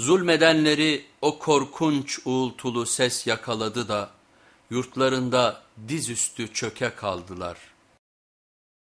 Zulmedenleri o korkunç uğultulu ses yakaladı da yurtlarında dizüstü çöke kaldılar.''